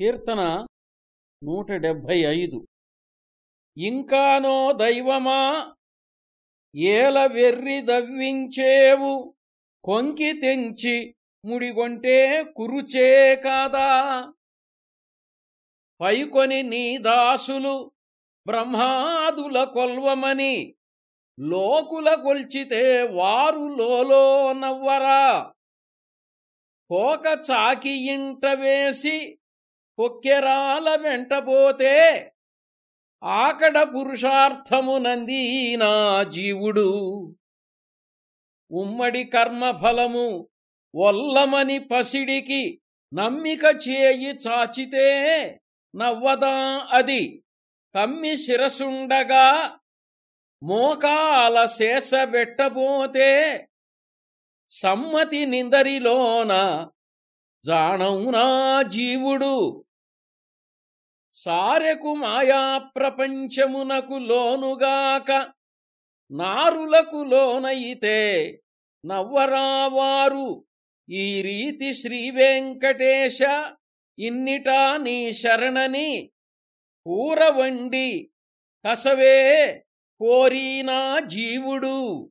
కీర్తన నూట డెబ్భై ఐదు. ఇంకానో దైవమా ఏల వెర్రి దవ్వించేవు కొంకి తెంచి ముడిగొంటే కురుచే కాదా? పైకొని నీ దాసులు బ్రహ్మాదుల కొల్వమని లోకుల కొల్చితే వారు లోలో నవ్వరా? పోక చాకి ఇంట వేసి కొక్కెరాల వెంటపోతే ఆకడ పురుషార్థము నా జీవుడు. ఉమ్మడి కర్మఫలము వల్లమని పసిడికి నమ్మిక చేయి చాచితే నవ్వదా అది. కమ్మి శిరసుండగా మోకాల శేషబెట్టబోతే సమ్మతి నిందరిలోన జాణౌనా జీవుడు. సారెకు మాయా ప్రపంచమునకు లోనుగాక నారులకు లోనయితే నవ్వరావారు. ఈ రీతి శ్రీ వెంకటేశ ఇన్నిటా నీ శరణని కూరవండి కసవే కోరీనా జీవుడు.